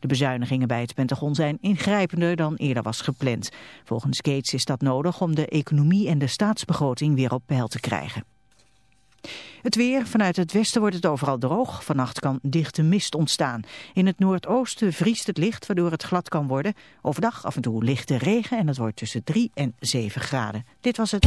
De bezuinigingen bij het Pentagon zijn ingrijpender dan eerder was gepland. Volgens Gates is dat nodig om de economie en de staatsbegroting weer op peil te krijgen. Het weer. Vanuit het westen wordt het overal droog. Vannacht kan dichte mist ontstaan. In het noordoosten vriest het licht, waardoor het glad kan worden. Overdag af en toe lichte regen en het wordt tussen 3 en 7 graden. Dit was het...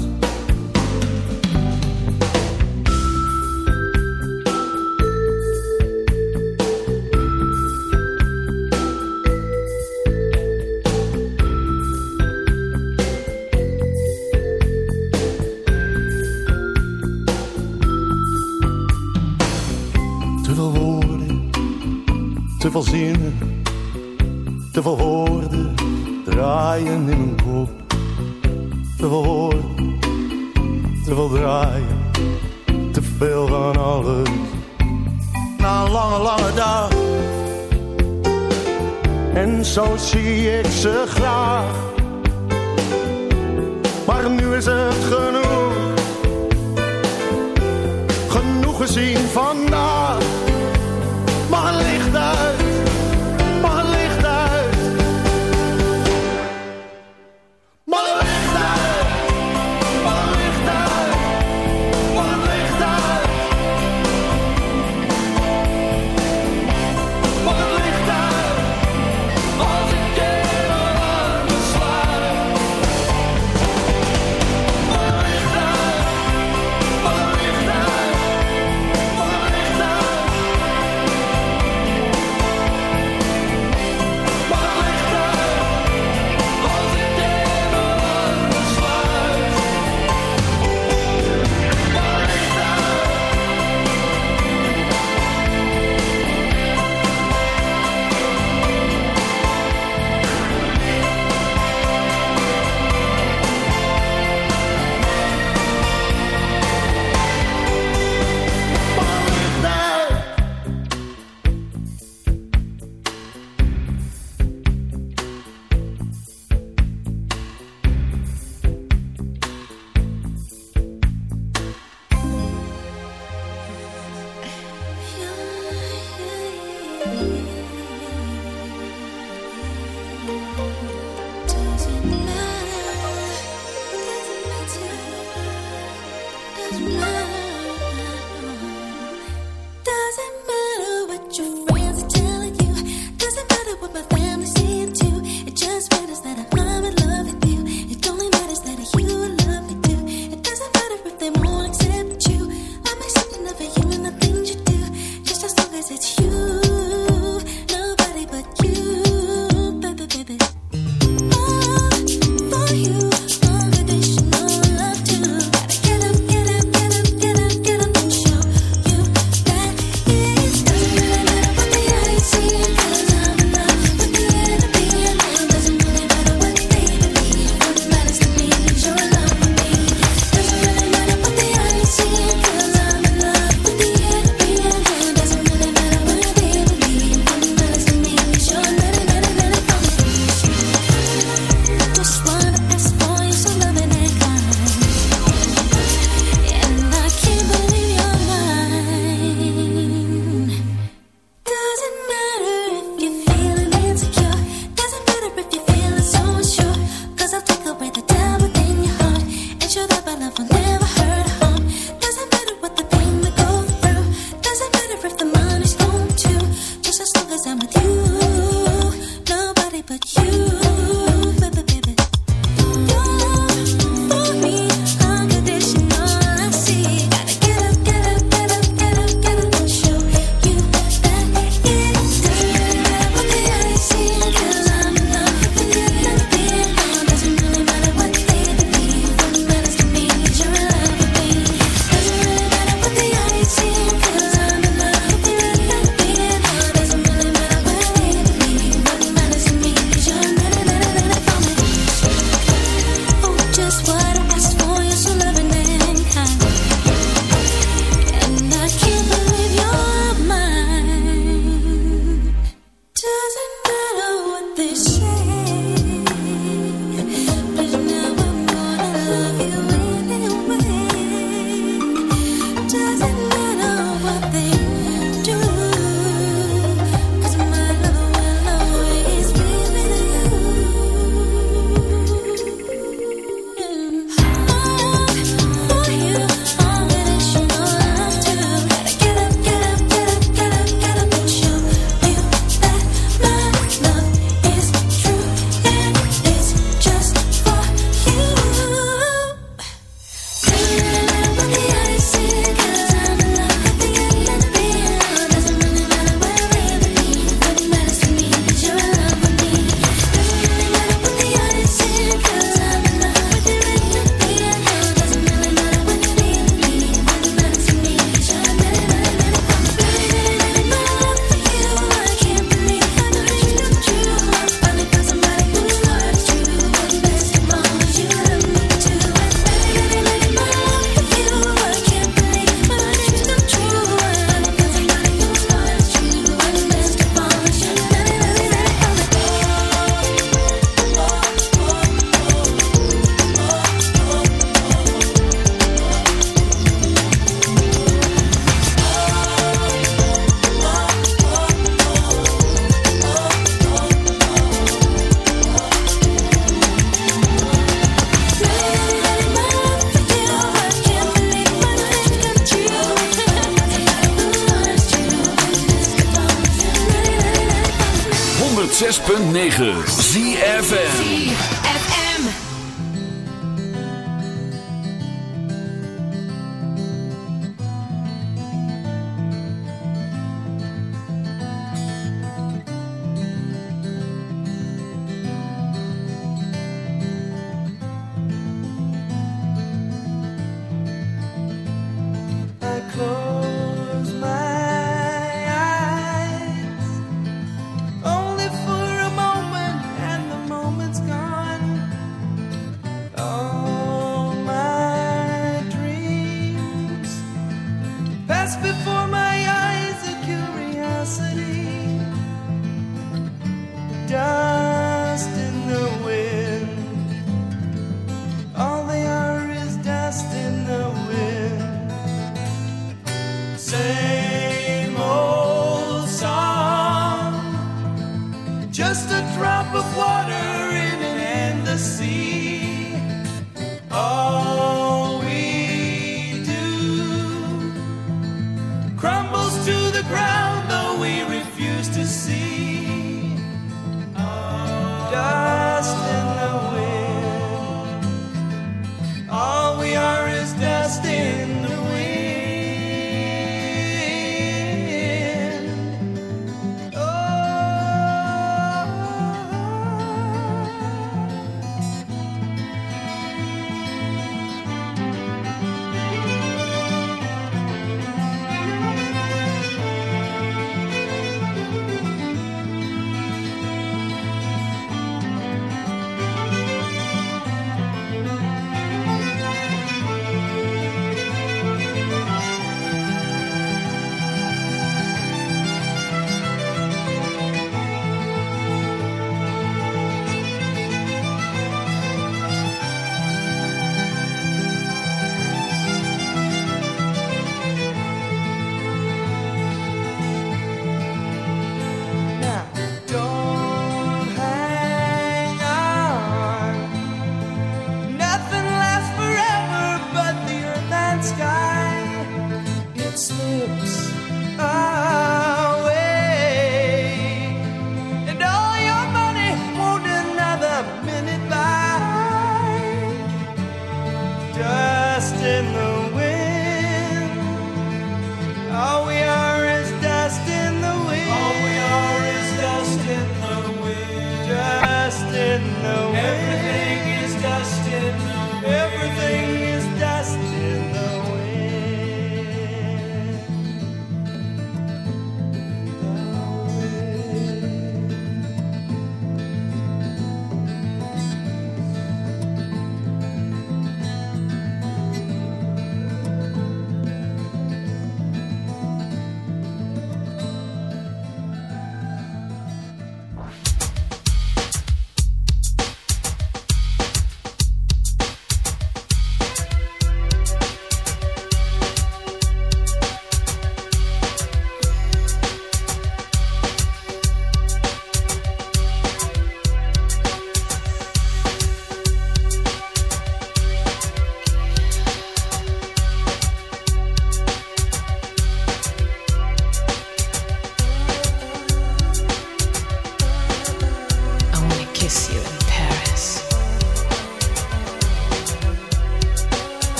Gezien vandaag.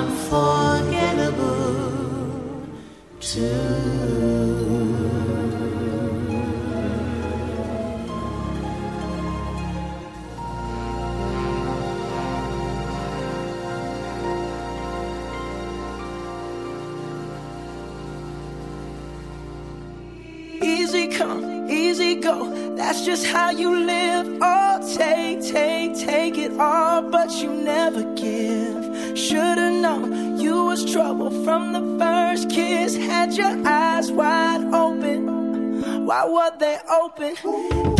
unforgettable too. Easy come, easy go. That's just how you live. Oh, take, take, take it all, but you never give. Should've was trouble from the first kiss. Had your eyes wide open. Why were they open?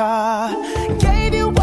car. Gave you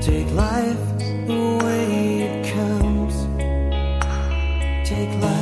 Take life the way it comes. Take life.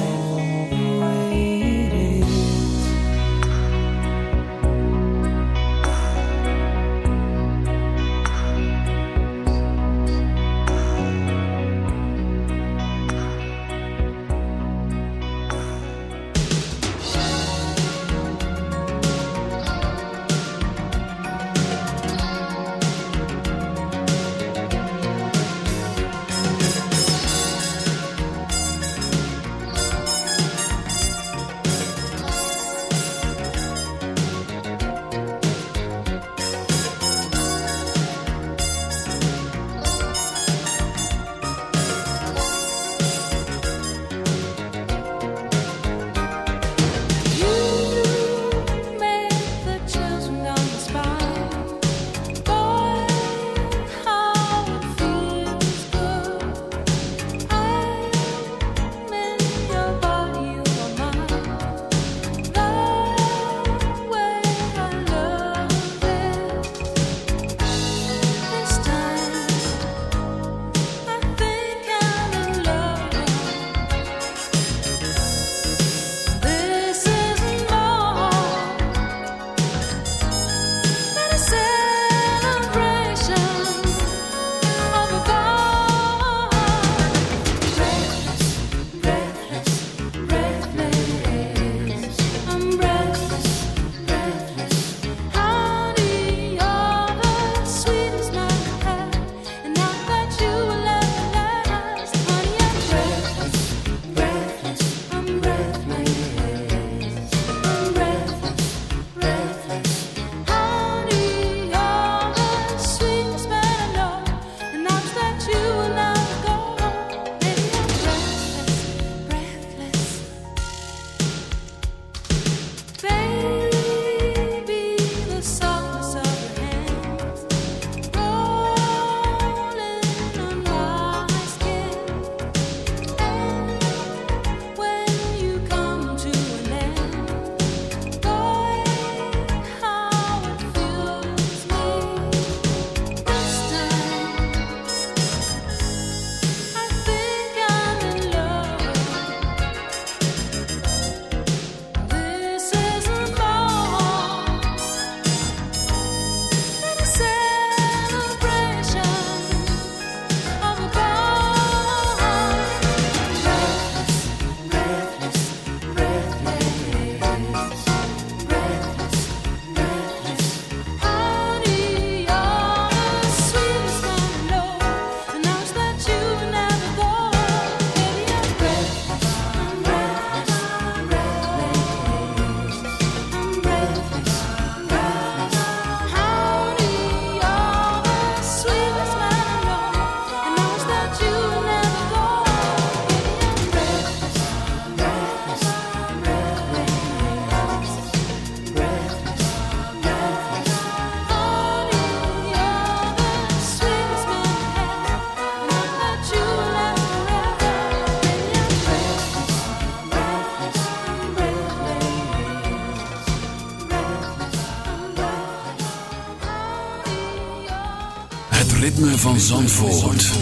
Van Zandvoort.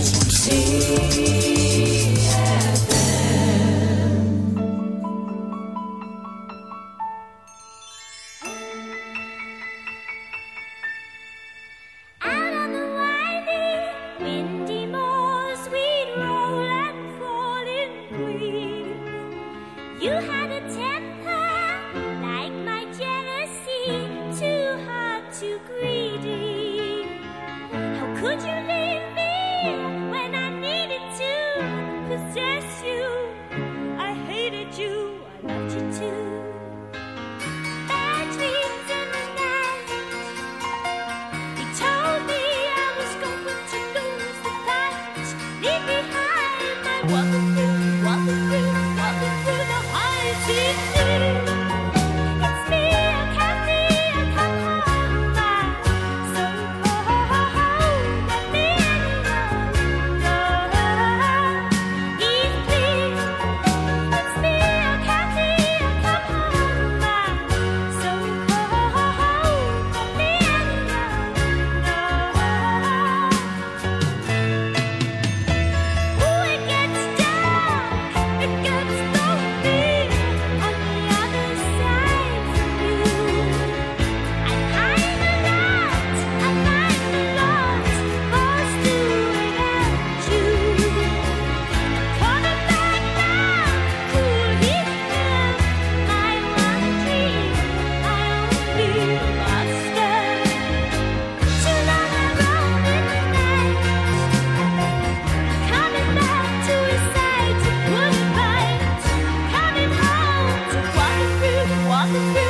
I'll be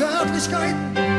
Zärtlichkeiten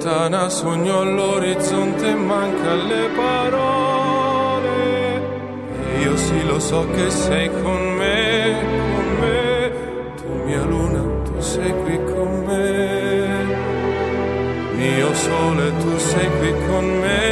lontana, sogno all'orizzonte, manca le parole. Io sì lo so che sei con me, con me, tu mia luna, tu sei qui con me. Mio sole, tu sei qui con me.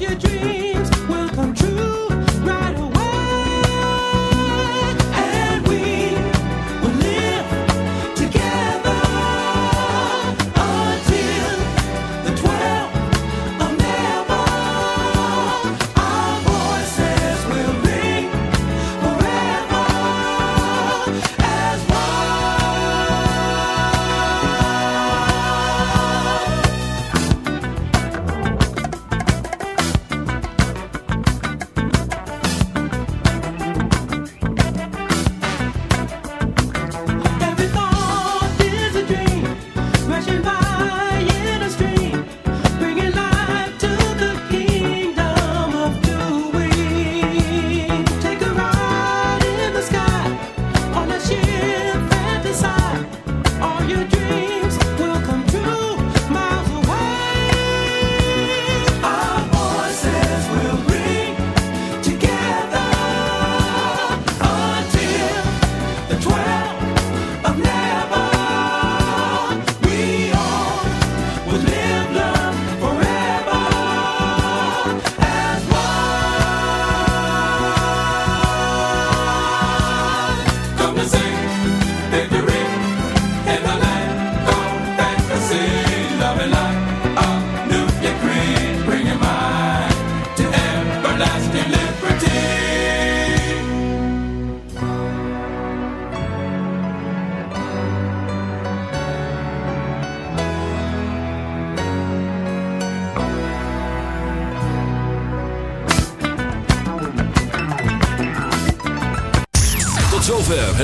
Your dreams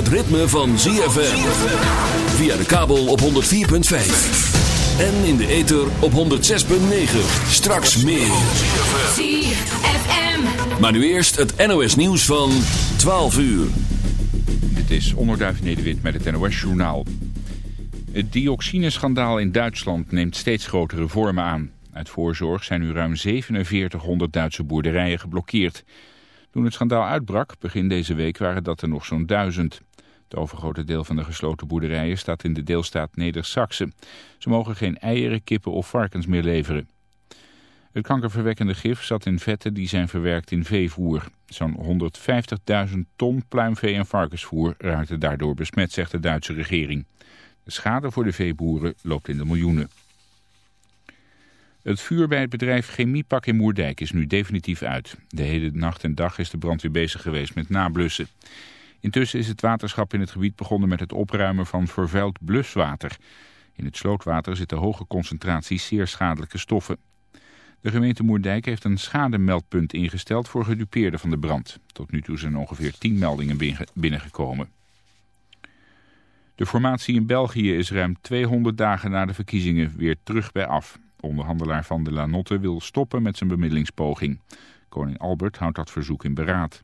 het ritme van ZFM. Via de kabel op 104.5. En in de ether op 106.9. Straks meer. ZFM. Maar nu eerst het NOS nieuws van 12 uur. Dit is Onderduif Nederwit met het NOS Journaal. Het dioxineschandaal in Duitsland neemt steeds grotere vormen aan. Uit voorzorg zijn nu ruim 4700 Duitse boerderijen geblokkeerd. Toen het schandaal uitbrak, begin deze week, waren dat er nog zo'n duizend. Het overgrote deel van de gesloten boerderijen staat in de deelstaat Neder-Saxe. Ze mogen geen eieren, kippen of varkens meer leveren. Het kankerverwekkende gif zat in vetten die zijn verwerkt in veevoer. Zo'n 150.000 ton pluimvee- en varkensvoer raakte daardoor besmet, zegt de Duitse regering. De schade voor de veeboeren loopt in de miljoenen. Het vuur bij het bedrijf Chemiepak in Moerdijk is nu definitief uit. De hele nacht en dag is de brandweer bezig geweest met nablussen. Intussen is het waterschap in het gebied begonnen met het opruimen van vervuild bluswater. In het slootwater zitten hoge concentraties zeer schadelijke stoffen. De gemeente Moerdijk heeft een schademeldpunt ingesteld voor gedupeerden van de brand. Tot nu toe zijn ongeveer 10 meldingen binnengekomen. De formatie in België is ruim 200 dagen na de verkiezingen weer terug bij af. Onderhandelaar Van de Lanotte wil stoppen met zijn bemiddelingspoging. Koning Albert houdt dat verzoek in beraad.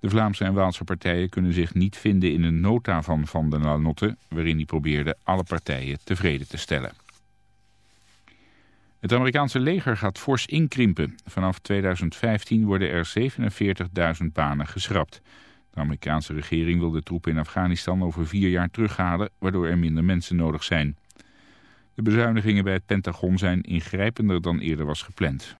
De Vlaamse en Waalse partijen kunnen zich niet vinden in een nota van Van der Lanotte... waarin hij probeerde alle partijen tevreden te stellen. Het Amerikaanse leger gaat fors inkrimpen. Vanaf 2015 worden er 47.000 banen geschrapt. De Amerikaanse regering wil de troepen in Afghanistan over vier jaar terughalen... waardoor er minder mensen nodig zijn. De bezuinigingen bij het Pentagon zijn ingrijpender dan eerder was gepland.